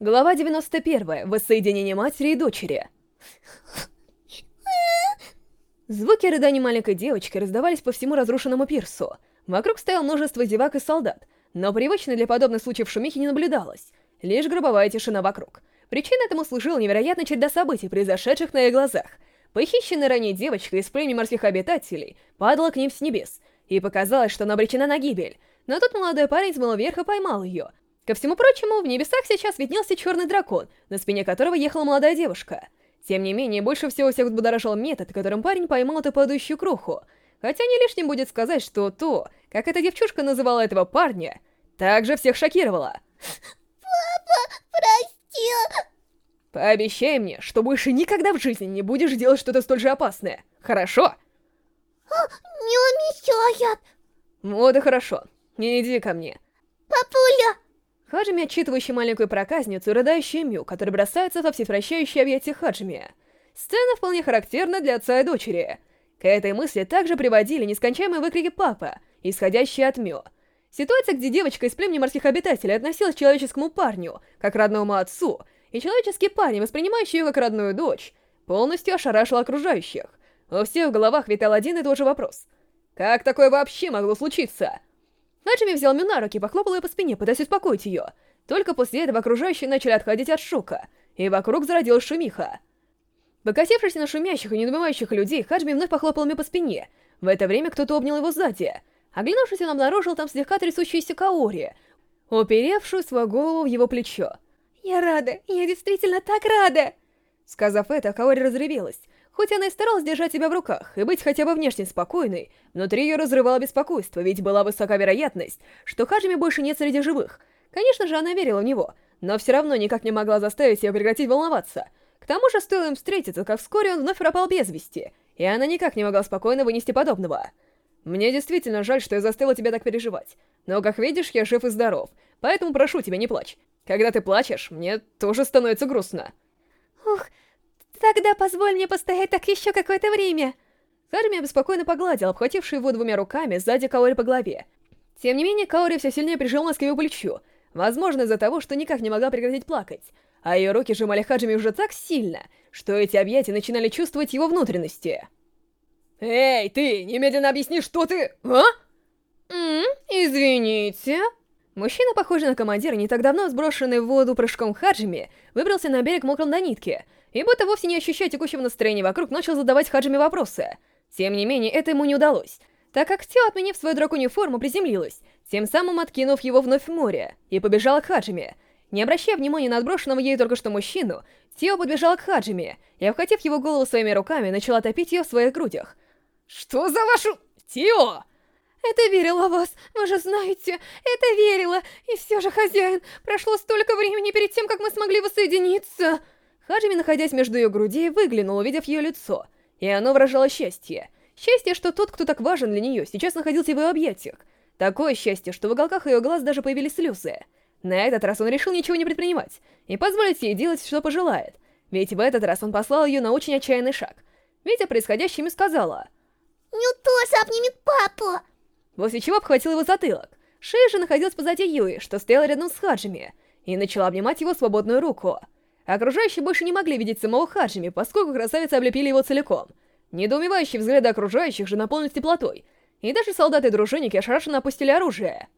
Глава 91. Воссоединение матери и дочери. Звуки рыданий маленькой девочки раздавались по всему разрушенному пирсу. Вокруг стояло множество зевак и солдат, но привычной для подобных случаев шумихи не наблюдалось. Лишь гробовая тишина вокруг. Причиной этому служила невероятная череда событий, произошедших на их глазах. Похищенная ранее девочка из племени морских обитателей падала к ним с небес, и показалось, что она обречена на гибель. Но тут молодой парень смыл вверх и поймал ее — Ко всему прочему, в небесах сейчас виднелся черный дракон, на спине которого ехала молодая девушка. Тем не менее, больше всего всех взбудоражил метод, которым парень поймал эту падающую кроху. Хотя не лишним будет сказать, что то, как эта девчушка называла этого парня, также всех шокировало. «Папа, прости!» Пообещай мне, что больше никогда в жизни не будешь делать что-то столь же опасное. Хорошо? А, не умещает. Вот и хорошо. Не иди ко мне. Папуля! Хаджими, отчитывающий маленькую проказницу, рыдающую Мю, который бросается во всепращающее объятия Хаджими. Сцена вполне характерна для отца и дочери. К этой мысли также приводили нескончаемые выкрики «папа», исходящие от Мю. Ситуация, где девочка из племени морских обитателей относилась к человеческому парню, как родному отцу, и человеческий парень, воспринимающий ее как родную дочь, полностью ошарашила окружающих. У всех в головах витал один и тот же вопрос. Как такое вообще могло случиться? Хаджими взял Мю на руки похлопал ее по спине, пытаясь успокоить ее. Только после этого окружающие начали отходить от шока, и вокруг зародилась шумиха. Покосившись на шумящих и недоумевающих людей, Хаджими вновь похлопал Мю по спине. В это время кто-то обнял его сзади. Оглянувшись, он обнаружил там слегка трясущуюся Каори, уперевшую свою голову в его плечо. «Я рада, я действительно так рада!» Сказав это, Каори разревелась. Хоть она и старалась держать себя в руках и быть хотя бы внешне спокойной, внутри ее разрывало беспокойство, ведь была высока вероятность, что Хаджими больше нет среди живых. Конечно же, она верила в него, но все равно никак не могла заставить ее прекратить волноваться. К тому же, стоило им встретиться, как вскоре он вновь пропал без вести, и она никак не могла спокойно вынести подобного. Мне действительно жаль, что я заставила тебя так переживать. Но, как видишь, я жив и здоров, поэтому прошу тебя, не плачь. Когда ты плачешь, мне тоже становится грустно. Ух, Тогда позволь мне постоять так еще какое-то время. Харми беспокойно погладил, обхвативший его двумя руками сзади Каори по голове. Тем не менее, Каори все сильнее прижалась к его плечу, возможно, из-за того, что никак не могла прекратить плакать. А ее руки сжимали Хаджими уже так сильно, что эти объятия начинали чувствовать его внутренности. «Эй, ты, немедленно объясни, что ты... А?» «М извините...» Мужчина, похожий на командира, не так давно сброшенный в воду прыжком Хаджими, выбрался на берег мокром до нитки — и будто вовсе не ощущая текущего настроения вокруг, начал задавать Хаджими вопросы. Тем не менее, это ему не удалось, так как Тио, отменив свою драконью форму, приземлилась, тем самым откинув его вновь в море, и побежала к Хаджими. Не обращая внимания на отброшенного ей только что мужчину, Тио подбежала к Хаджими и, обхватив его голову своими руками, начала топить ее в своих грудях. «Что за вашу... Тио!» «Это верила вас, вы же знаете, это верила, и все же, хозяин, прошло столько времени перед тем, как мы смогли воссоединиться!» Хаджими, находясь между ее грудей, выглянул, увидев ее лицо, и оно выражало счастье. Счастье, что тот, кто так важен для нее, сейчас находился в ее объятиях. Такое счастье, что в уголках ее глаз даже появились слезы. На этот раз он решил ничего не предпринимать и позволить ей делать, что пожелает. Ведь в этот раз он послал ее на очень отчаянный шаг. Ведь о происходящем и сказала. «Ну тоже обнимет папу!» После чего обхватил его затылок. Шея же находилась позади Юи, что стояла рядом с Хаджими, и начала обнимать его свободную руку. Окружающие больше не могли видеть самого Хаджими, поскольку красавицы облепили его целиком. Недоумевающие взгляды окружающих же наполнились теплотой, и даже солдаты и дружинники ошарашенно опустили оружие.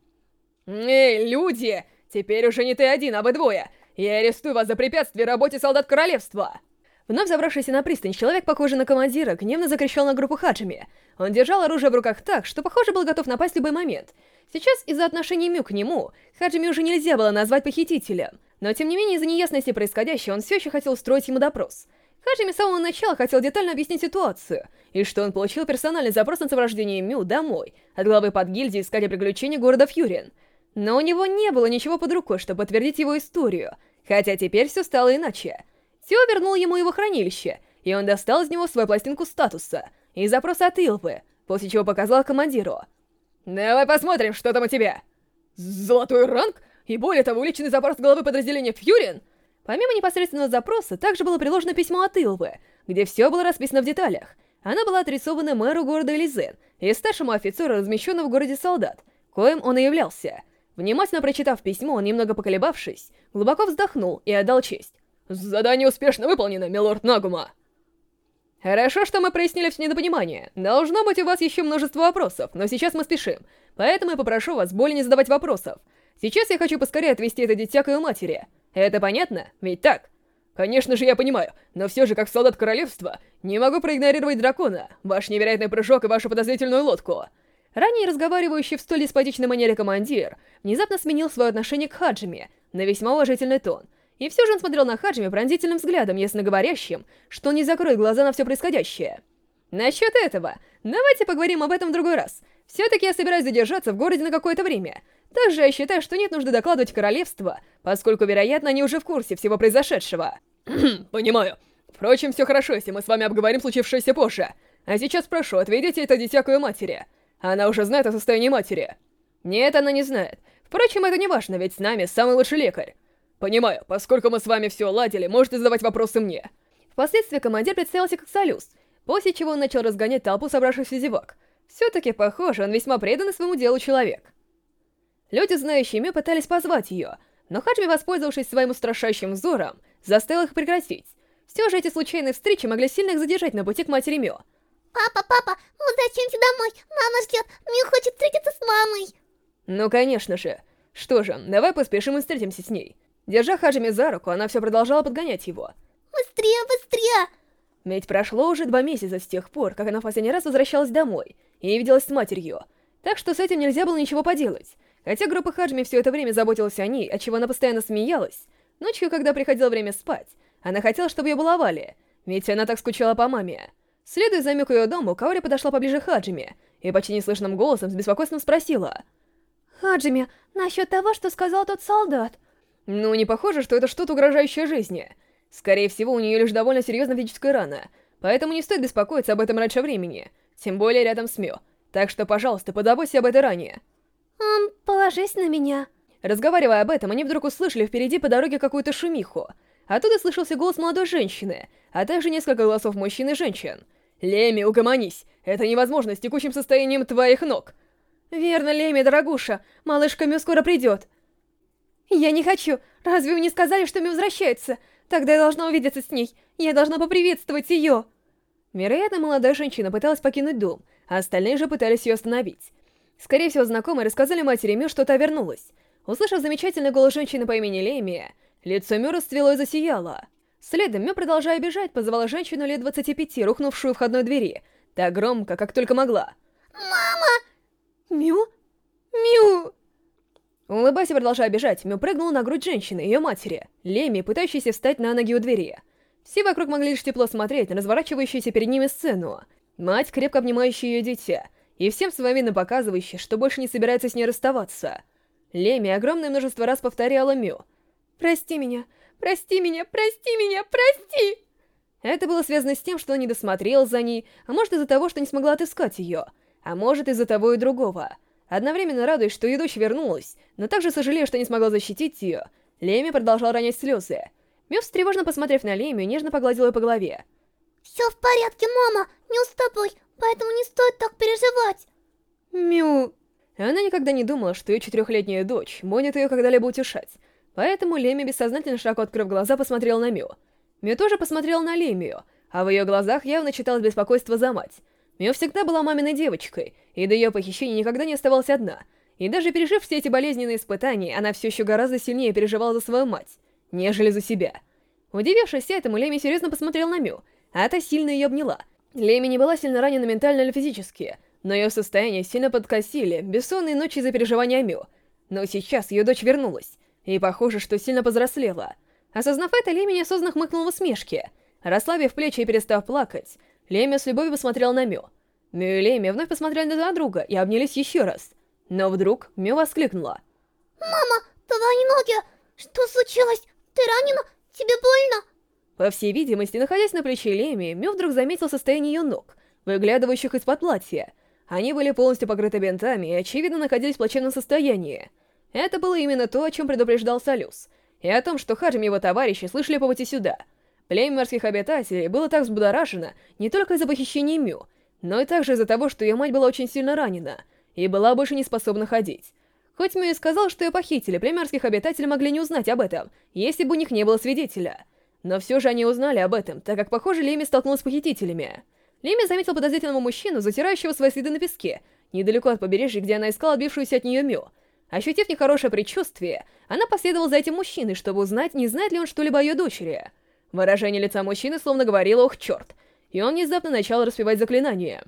«Эй, люди! Теперь уже не ты один, а вы двое! Я арестую вас за препятствие работе солдат королевства!» Вновь забравшийся на пристань, человек, похожий на командира, гневно закричал на группу Хаджими. Он держал оружие в руках так, что, похоже, был готов напасть в любой момент. Сейчас, из-за отношений Мю к нему, Хаджими уже нельзя было назвать похитителем. Но, тем не менее, из-за неясности происходящего, он все еще хотел устроить ему допрос. Хаджими с самого начала хотел детально объяснить ситуацию, и что он получил персональный запрос на сопровождение Мю домой, от главы под гильдии искать приключения города Фьюрин. Но у него не было ничего под рукой, чтобы подтвердить его историю, хотя теперь все стало иначе. Сио вернул ему его хранилище, и он достал из него свою пластинку статуса и запрос от Илвы, после чего показал командиру. «Давай посмотрим, что там у тебя!» «Золотой ранг? И более того, уличный запрос главы подразделения Фьюрин?» Помимо непосредственного запроса, также было приложено письмо от Илвы, где все было расписано в деталях. Оно было адресовано мэру города Элизен и старшему офицеру, размещенного в городе солдат, коим он и являлся. Внимательно прочитав письмо, он, немного поколебавшись, глубоко вздохнул и отдал честь. «Задание успешно выполнено, милорд Нагума!» Хорошо, что мы прояснили все недопонимание. Должно быть у вас еще множество вопросов, но сейчас мы спешим. Поэтому я попрошу вас более не задавать вопросов. Сейчас я хочу поскорее отвезти это дитя к ее матери. Это понятно? Ведь так? Конечно же, я понимаю, но все же, как солдат королевства, не могу проигнорировать дракона, ваш невероятный прыжок и вашу подозрительную лодку. Ранее разговаривающий в столь деспотичной манере командир внезапно сменил свое отношение к Хаджиме на весьма уважительный тон — и все же он смотрел на Хаджими пронзительным взглядом, ясно говорящим, что не закроет глаза на все происходящее. Насчет этого, давайте поговорим об этом в другой раз. Все-таки я собираюсь задержаться в городе на какое-то время. Также я считаю, что нет нужды докладывать королевство, поскольку, вероятно, они уже в курсе всего произошедшего. Понимаю. Впрочем, все хорошо, если мы с вами обговорим случившееся позже. А сейчас прошу, отведите это дитя матери. Она уже знает о состоянии матери. Нет, она не знает. Впрочем, это не важно, ведь с нами самый лучший лекарь. «Понимаю, поскольку мы с вами все ладили, можете задавать вопросы мне». Впоследствии командир представился как Солюс, после чего он начал разгонять толпу собравшихся зевак. Все-таки, похоже, он весьма преданный своему делу человек. Люди, знающие Мю, пытались позвать ее, но Хаджми, воспользовавшись своим устрашающим взором, заставил их прекратить. Все же эти случайные встречи могли сильно их задержать на пути к матери Мю. «Папа, папа, возвращаемся домой, мама ждет, Мю хочет встретиться с мамой!» Ну, конечно же. Что же, давай поспешим и встретимся с ней. Держа Хаджими за руку, она все продолжала подгонять его. «Быстрее, быстрее!» Ведь прошло уже два месяца с тех пор, как она в последний раз возвращалась домой и виделась с матерью, так что с этим нельзя было ничего поделать. Хотя группа Хаджими все это время заботилась о ней, отчего она постоянно смеялась, ночью, когда приходило время спать, она хотела, чтобы ее баловали, ведь она так скучала по маме. Следуя за Мю к ее дому, Каори подошла поближе к Хаджими и почти неслышным голосом с беспокойством спросила. «Хаджими, насчет того, что сказал тот солдат, ну, не похоже, что это что-то угрожающее жизни. Скорее всего, у нее лишь довольно серьезная физическая рана, поэтому не стоит беспокоиться об этом раньше времени, тем более рядом с Мё. Так что, пожалуйста, подобойся об этой ране. Um, положись на меня. Разговаривая об этом, они вдруг услышали впереди по дороге какую-то шумиху. Оттуда слышался голос молодой женщины, а также несколько голосов мужчин и женщин. «Леми, угомонись! Это невозможно с текущим состоянием твоих ног!» «Верно, Леми, дорогуша, малышка Мю скоро придет!» «Я не хочу! Разве вы не сказали, что Ми возвращается? Тогда я должна увидеться с ней! Я должна поприветствовать ее!» Вероятно, молодая женщина пыталась покинуть дом, а остальные же пытались ее остановить. Скорее всего, знакомые рассказали матери Мю, что та вернулась. Услышав замечательный голос женщины по имени Лемия, лицо Мю расцвело и засияло. Следом Мю, продолжая бежать, позвала женщину лет 25, рухнувшую в входной двери, так громко, как только могла. «Мама!» «Мю? Мю!» Улыбаясь и продолжая бежать, Мю прыгнула на грудь женщины, ее матери, Леми, пытающейся встать на ноги у двери. Все вокруг могли лишь тепло смотреть на разворачивающуюся перед ними сцену. Мать, крепко обнимающая ее дитя, и всем своим видом показывающая, что больше не собирается с ней расставаться. Леми огромное множество раз повторяла Мю. «Прости меня, прости меня, прости меня, прости!» Это было связано с тем, что он не досмотрел за ней, а может из-за того, что не смогла отыскать ее, а может из-за того и другого — Одновременно радуясь, что ее дочь вернулась, но также сожалея, что не смогла защитить ее, Леми продолжал ронять слезы. Мюв, тревожно посмотрев на Леми, нежно погладил ее по голове. «Все в порядке, мама, не уступай, поэтому не стоит так переживать». Мю... Она никогда не думала, что ее четырехлетняя дочь будет ее когда-либо утешать. Поэтому Леми, бессознательно широко открыв глаза, посмотрел на Мю. Мю тоже посмотрел на Лемию, а в ее глазах явно читалось беспокойство за мать. Мио всегда была маминой девочкой, и до ее похищения никогда не оставалась одна. И даже пережив все эти болезненные испытания, она все еще гораздо сильнее переживала за свою мать, нежели за себя. Удивившись этому, Леми серьезно посмотрел на Мю, а та сильно ее обняла. Леми не была сильно ранена ментально или физически, но ее состояние сильно подкосили, бессонные ночи из-за переживания Мю. Но сейчас ее дочь вернулась, и похоже, что сильно повзрослела. Осознав это, Леми неосознанно хмыкнул в усмешке. Расслабив плечи и перестав плакать, Леми с любовью посмотрел на Мю. Мю и Леми вновь посмотрели друг на друга и обнялись еще раз. Но вдруг Мю воскликнула. «Мама, твои ноги! Что случилось? Ты ранена? Тебе больно?» По всей видимости, находясь на плече Леми, Мю вдруг заметил состояние ее ног, выглядывающих из-под платья. Они были полностью покрыты бинтами и, очевидно, находились в плачевном состоянии. Это было именно то, о чем предупреждал Солюс, и о том, что Хаджим и его товарищи слышали по пути сюда — Племя морских обитателей было так взбудоражено не только из-за похищения Мю, но и также из-за того, что ее мать была очень сильно ранена и была больше не способна ходить. Хоть Мю и сказал, что ее похитили, племярских обитателей могли не узнать об этом, если бы у них не было свидетеля. Но все же они узнали об этом, так как, похоже, Леми столкнулась с похитителями. Леми заметил подозрительного мужчину, затирающего свои следы на песке, недалеко от побережья, где она искала отбившуюся от нее Мю. Ощутив нехорошее предчувствие, она последовала за этим мужчиной, чтобы узнать, не знает ли он что-либо о ее дочери. Выражение лица мужчины словно говорило «Ох, черт!», и он внезапно начал распевать заклинание.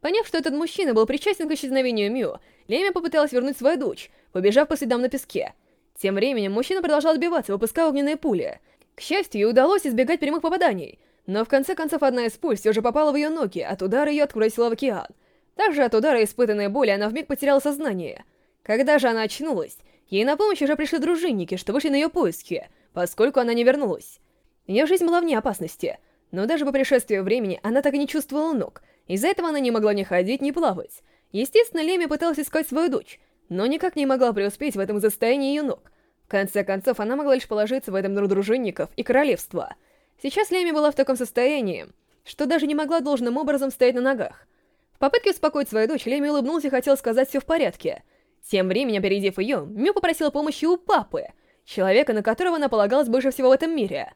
Поняв, что этот мужчина был причастен к исчезновению Мю, Леми попыталась вернуть свою дочь, побежав по следам на песке. Тем временем мужчина продолжал отбиваться, выпуская огненные пули. К счастью, ей удалось избегать прямых попаданий, но в конце концов одна из пуль все же попала в ее ноги, от удара ее отбросила в океан. Также от удара испытанной боли она вмиг потеряла сознание. Когда же она очнулась, ей на помощь уже пришли дружинники, что вышли на ее поиски, поскольку она не вернулась. Ее жизнь была вне опасности, но даже по пришествию времени она так и не чувствовала ног, из-за этого она не могла ни ходить, ни плавать. Естественно, Леми пыталась искать свою дочь, но никак не могла преуспеть в этом состоянии ее ног. В конце концов, она могла лишь положиться в этом на дружинников и королевства. Сейчас Леми была в таком состоянии, что даже не могла должным образом стоять на ногах. В попытке успокоить свою дочь, Леми улыбнулся и хотел сказать все в порядке. Тем временем, опередив ее, Мю попросила помощи у папы, человека, на которого она полагалась больше всего в этом мире.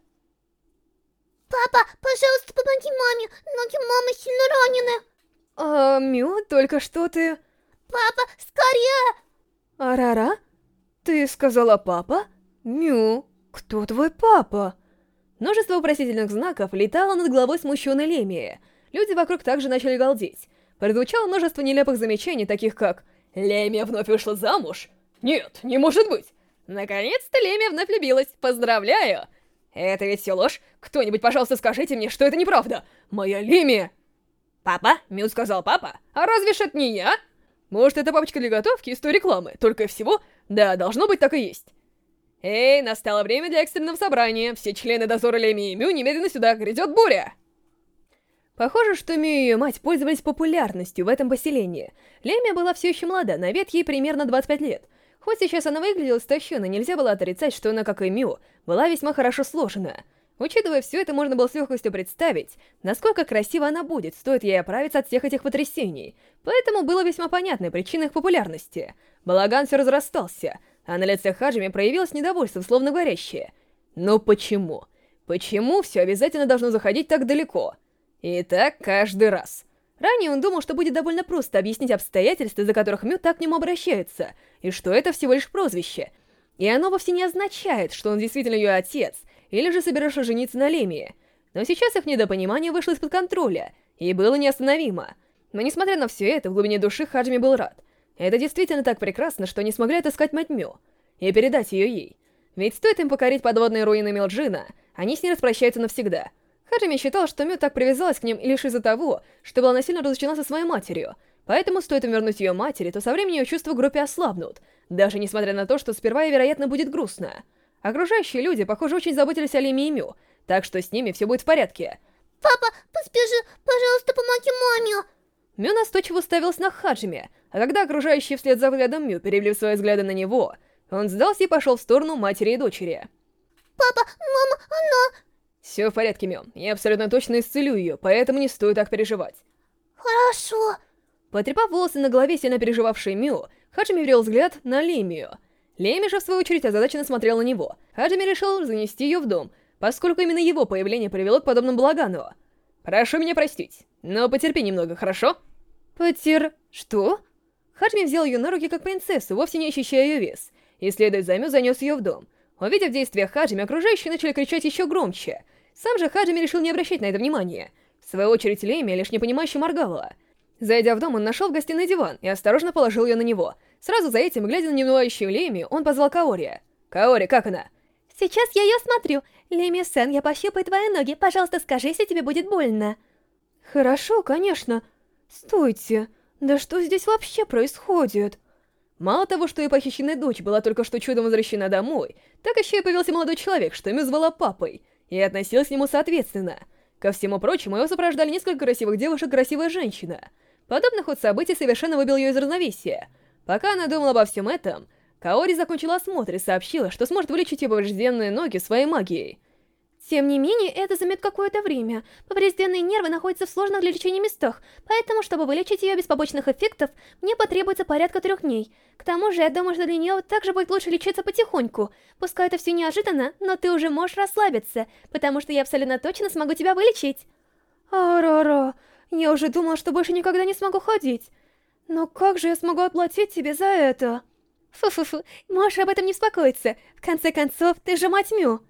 Папа, пожалуйста, помоги маме, ноги мамы сильно ранены. А, Мю, только что ты... Папа, скорее! Арара? Ты сказала папа? Мю, кто твой папа? Множество вопросительных знаков летало над головой смущенной Лемии. Люди вокруг также начали галдеть. Прозвучало множество нелепых замечаний, таких как «Лемия вновь вышла замуж?» «Нет, не может быть!» «Наконец-то Лемия вновь влюбилась! Поздравляю!» «Это ведь все ложь? Кто-нибудь, пожалуйста, скажите мне, что это неправда! Моя Лемия!» «Папа?» — Мю сказал папа. «А разве ж это не я?» «Может, это папочка для готовки из той рекламы, только всего?» «Да, должно быть так и есть». «Эй, настало время для экстренного собрания. Все члены дозора Леми и Мю немедленно сюда, грядет буря!» Похоже, что Мю и ее мать пользовались популярностью в этом поселении. Лемия была все еще молода, на вид ей примерно 25 лет. Хоть сейчас она выглядела истощенно, нельзя было отрицать, что она, как и Мю, была весьма хорошо сложена. Учитывая все это, можно было с легкостью представить, насколько красиво она будет, стоит ей оправиться от всех этих потрясений. Поэтому было весьма понятной причиной их популярности. Балаган все разрастался, а на лице Хаджими проявилось недовольство, словно горящее. Но почему? Почему все обязательно должно заходить так далеко? И так каждый раз. Ранее он думал, что будет довольно просто объяснить обстоятельства, за которых Мю так к нему обращается, и что это всего лишь прозвище. И оно вовсе не означает, что он действительно ее отец, или же собирался жениться на Лемии. Но сейчас их недопонимание вышло из-под контроля, и было неостановимо. Но несмотря на все это, в глубине души Хаджими был рад. Это действительно так прекрасно, что они смогли отыскать мать Мю и передать ее ей. Ведь стоит им покорить подводные руины Милджина, они с ней распрощаются навсегда — Хаджими считал, что Мю так привязалась к ним лишь из-за того, что была насильно разлучена со своей матерью, поэтому стоит им вернуть ее матери, то со временем ее чувства в группе ослабнут, даже несмотря на то, что сперва ей, вероятно, будет грустно. Окружающие люди, похоже, очень заботились о Лиме и Мю, так что с ними все будет в порядке. «Папа, поспеши, пожалуйста, помоги маме!» Мю настойчиво уставилась на Хаджиме, а когда окружающие вслед за взглядом Мю перевели свои взгляды на него, он сдался и пошел в сторону матери и дочери. «Папа, мама, она...» Все в порядке, Мё. Я абсолютно точно исцелю ее, поэтому не стоит так переживать. Хорошо. Потрепав волосы на голове сильно переживавшей Мю, Хаджими врел взгляд на Лемию. Леми же, в свою очередь, озадаченно смотрел на него. Хаджими решил занести ее в дом, поскольку именно его появление привело к подобному балагану. «Прошу меня простить, но потерпи немного, хорошо?» «Потер... что?» Хаджими взял ее на руки как принцессу, вовсе не ощущая ее вес, и, следуя за Мю, занес ее в дом. Увидев действия Хаджими, окружающие начали кричать еще громче — сам же Хаджими решил не обращать на это внимания. В свою очередь Леми лишь непонимающе моргала. Зайдя в дом, он нашел в гостиной диван и осторожно положил ее на него. Сразу за этим, глядя на немнуающую Леми, он позвал Каори. «Каори, как она?» «Сейчас я ее смотрю. Леми-сэн, я пощупаю твои ноги. Пожалуйста, скажи, если тебе будет больно». «Хорошо, конечно. Стойте. Да что здесь вообще происходит?» Мало того, что ее похищенная дочь была только что чудом возвращена домой, так еще и появился молодой человек, что ими звала папой — и относилась к нему соответственно. Ко всему прочему, его сопровождали несколько красивых девушек и красивая женщина. Подобный ход событий совершенно выбил ее из равновесия. Пока она думала обо всем этом, Каори закончила осмотр и сообщила, что сможет вылечить ее поврежденные ноги своей магией. Тем не менее, это займет какое-то время. Поврежденные нервы находятся в сложных для лечения местах, поэтому, чтобы вылечить ее без побочных эффектов, мне потребуется порядка трех дней. К тому же, я думаю, что для нее также будет лучше лечиться потихоньку. Пускай это все неожиданно, но ты уже можешь расслабиться, потому что я абсолютно точно смогу тебя вылечить. Арара, я уже думала, что больше никогда не смогу ходить. Но как же я смогу отплатить тебе за это? Фу-фу-фу, можешь об этом не беспокоиться. В конце концов, ты же мать Мю.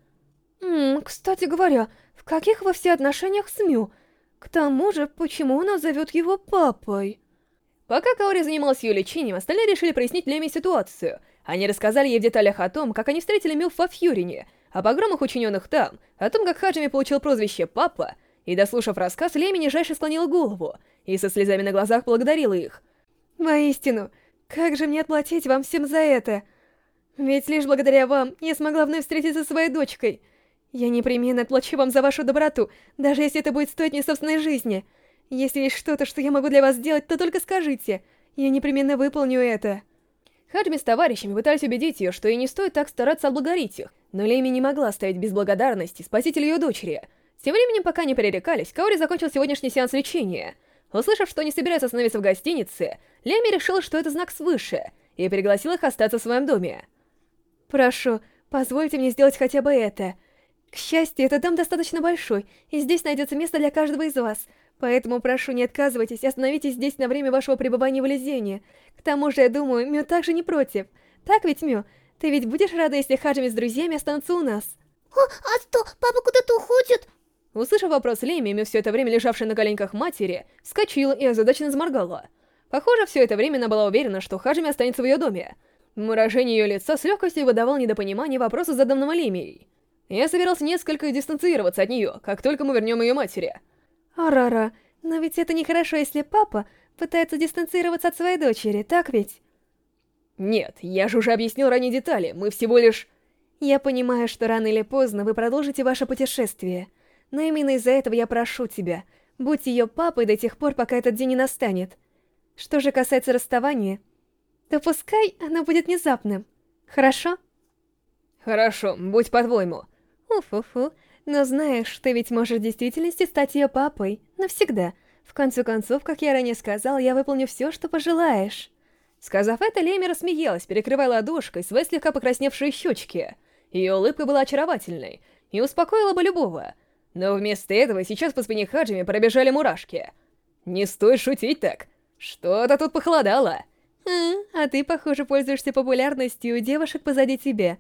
Ммм, кстати говоря, в каких вы все отношениях с Мю? К тому же, почему она зовет его папой? Пока Каори занималась ее лечением, остальные решили прояснить Леми ситуацию. Они рассказали ей в деталях о том, как они встретили Мю во Фьюрине, о погромах, учиненных там, о том, как Хаджими получил прозвище «Папа», и, дослушав рассказ, Леми нижайше склонила голову и со слезами на глазах благодарила их. «Воистину, как же мне отплатить вам всем за это? Ведь лишь благодаря вам я смогла вновь встретиться со своей дочкой». Я непременно отплачу вам за вашу доброту, даже если это будет стоить мне собственной жизни. Если есть что-то, что я могу для вас сделать, то только скажите. Я непременно выполню это. Хаджми с товарищами пытались убедить ее, что ей не стоит так стараться отблагодарить их, но Лейми не могла оставить без благодарности спасителя ее дочери. Тем временем, пока не перерекались, Каори закончил сегодняшний сеанс лечения. Услышав, что они собираются остановиться в гостинице, Лейми решила, что это знак свыше, и пригласила их остаться в своем доме. «Прошу, позвольте мне сделать хотя бы это», к счастью, этот дом достаточно большой, и здесь найдется место для каждого из вас. Поэтому прошу, не отказывайтесь и остановитесь здесь на время вашего пребывания в Элизионе. К тому же, я думаю, Мю также не против. Так ведь, Мю? Ты ведь будешь рада, если Хаджими с друзьями останутся у нас? О, а что, папа куда-то уходит? Услышав вопрос Леми, Мю все это время лежавшая на коленках матери, вскочила и озадаченно заморгала. Похоже, все это время она была уверена, что Хаджими останется в ее доме. Выражение ее лица с легкостью выдавало недопонимание вопроса, заданного Лемией. Я собирался несколько дистанцироваться от нее, как только мы вернем ее матери. Арара, но ведь это нехорошо, если папа пытается дистанцироваться от своей дочери, так ведь? Нет, я же уже объяснил ранее детали, мы всего лишь... Я понимаю, что рано или поздно вы продолжите ваше путешествие, но именно из-за этого я прошу тебя, будь ее папой до тех пор, пока этот день не настанет. Что же касается расставания, то пускай оно будет внезапным, хорошо? Хорошо, будь по-твоему. Уфу-фу. Но знаешь, ты ведь можешь в действительности стать ее папой. Навсегда. В конце концов, как я ранее сказал, я выполню все, что пожелаешь. Сказав это, Леми рассмеялась, перекрывая ладошкой свои слегка покрасневшие щечки. Ее улыбка была очаровательной и успокоила бы любого. Но вместо этого сейчас по спине Хаджими пробежали мурашки. «Не стоит шутить так. Что-то тут похолодало». Хм, а ты, похоже, пользуешься популярностью у девушек позади тебя.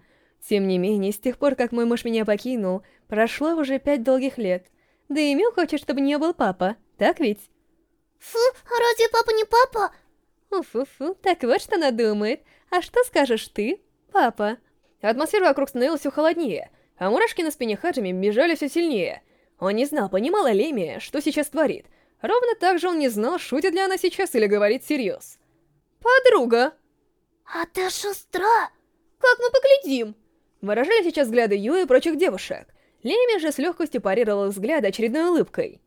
Тем не менее, с тех пор, как мой муж меня покинул, прошло уже пять долгих лет. Да и Мил хочет, чтобы у нее был папа, так ведь? Фу, а разве папа не папа? Уфу-фу, так вот что она думает. А что скажешь ты, папа? Атмосфера вокруг становилась все холоднее, а мурашки на спине Хаджими бежали все сильнее. Он не знал, понимала Лемия, что сейчас творит. Ровно так же он не знал, шутит ли она сейчас или говорит всерьез. «Подруга!» «А ты шустра!» «Как мы поглядим!» Выражали сейчас взгляды Ю и прочих девушек. Леми же с легкостью парировала взгляд очередной улыбкой.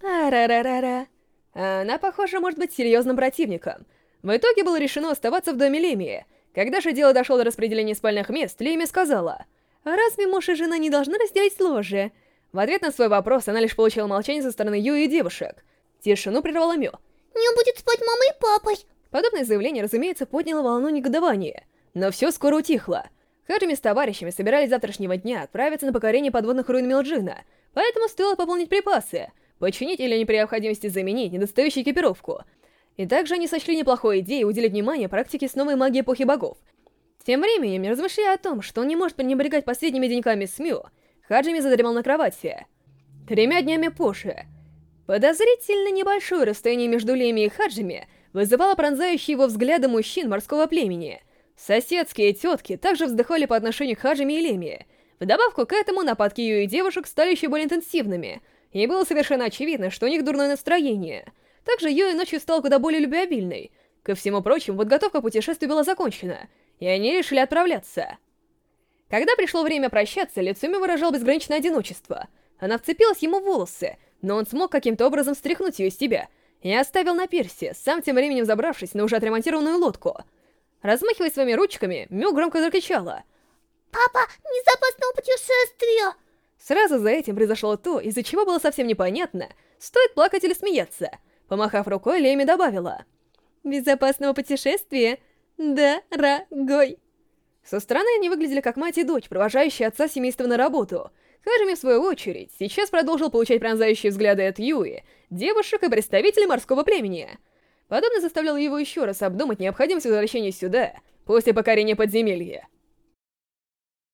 Ара-ра-ра-ра. Она, похоже, может быть серьезным противником. В итоге было решено оставаться в доме Лемии. Когда же дело дошло до распределения спальных мест, Леми сказала, «Разве муж и жена не должны разделить ложе?» В ответ на свой вопрос она лишь получила молчание со стороны Ю и девушек. Тишину прервала Мю. «Не будет спать мамой и папой!» Подобное заявление, разумеется, подняло волну негодования. Но все скоро утихло. Хаджими с товарищами собирались завтрашнего дня отправиться на покорение подводных руин Милджина, поэтому стоило пополнить припасы, починить или при необходимости заменить недостающую экипировку. И также они сочли неплохой идеей уделить внимание практике с новой магией эпохи богов. Тем временем, размышляя о том, что он не может пренебрегать последними деньками СМЮ, Хаджими задремал на кровати. Тремя днями позже. Подозрительно небольшое расстояние между Леми и Хаджими вызывало пронзающие его взгляды мужчин морского племени — Соседские тетки также вздыхали по отношению к Хаджими и Лемии. Вдобавку к этому нападки ее и девушек стали еще более интенсивными, и было совершенно очевидно, что у них дурное настроение. Также Юи ночью стал куда более любвеобильной. Ко всему прочему, подготовка к путешествию была закончена, и они решили отправляться. Когда пришло время прощаться, лицо Ми выражало безграничное одиночество. Она вцепилась ему в волосы, но он смог каким-то образом стряхнуть ее из себя и оставил на пирсе, сам тем временем забравшись на уже отремонтированную лодку — Размахивая своими ручками, Мю громко закричала. «Папа, безопасного путешествия!» Сразу за этим произошло то, из-за чего было совсем непонятно, стоит плакать или смеяться. Помахав рукой, Леми добавила. «Безопасного путешествия, дорогой!» Со стороны они выглядели как мать и дочь, провожающие отца семейства на работу. Хаджими, в свою очередь, сейчас продолжил получать пронзающие взгляды от Юи, девушек и представителей морского племени. Подобно заставляло его еще раз обдумать необходимость возвращения сюда, после покорения подземелья.